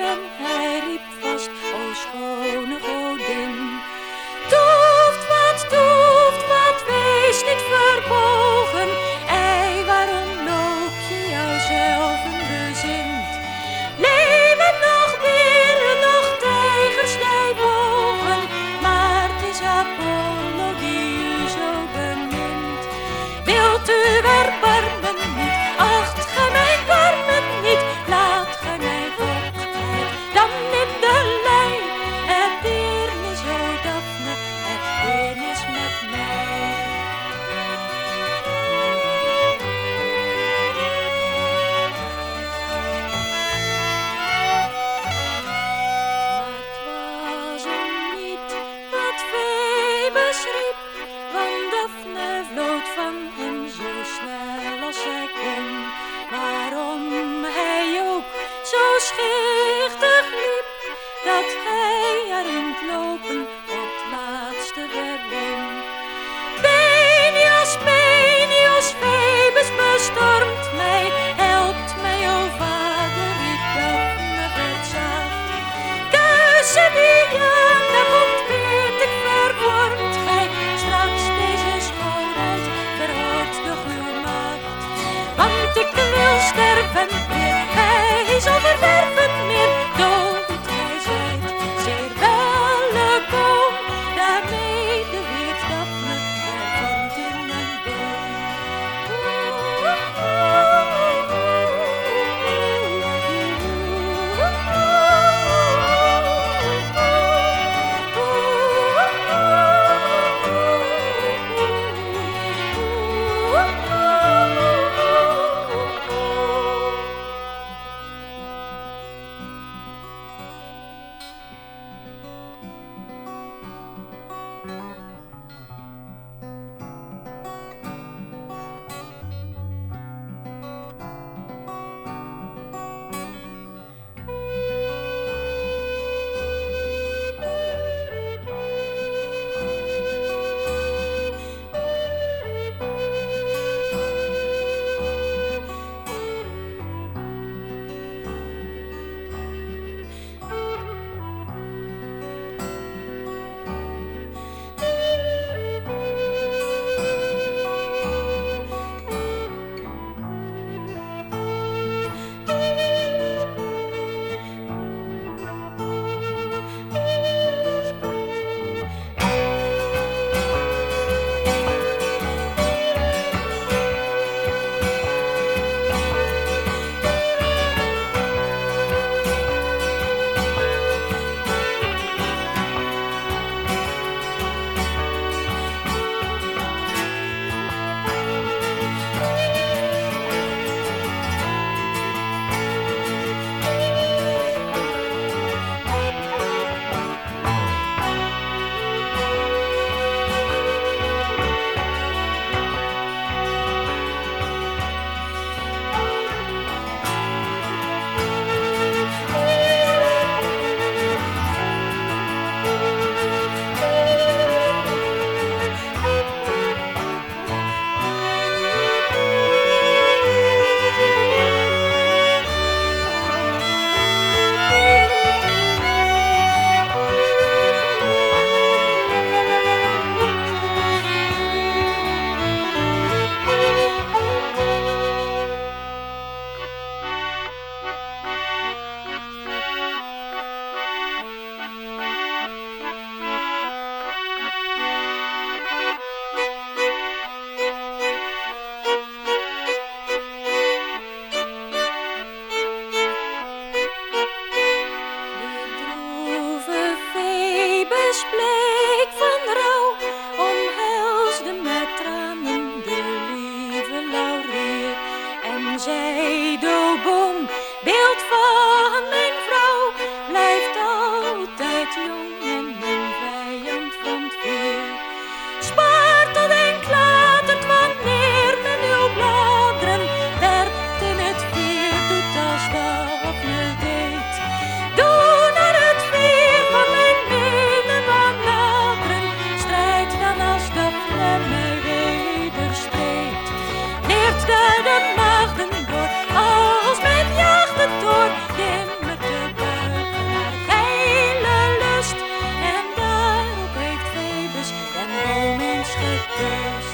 en hij riep vast, o schone godin. Toeft wat, toeft wat, wees niet verbogen. Ei, waarom loop je jouzelf een bezint? Leven nog beren, nog tijgers, maar het is Apollo die u zo bemint. Wilt u schichtig liep, dat hij er in het lopen op het laatste verwon. Benias, Benias, Phoebus bestormt mij, helpt mij, o vader, riep Daphne verzaagd. Tussen die jaren komt weet ik verword gij, straks deze schoonheid verhoort de gluurmacht. Want ik wil sterven meer, hij zal verwerven Phoebus Deus.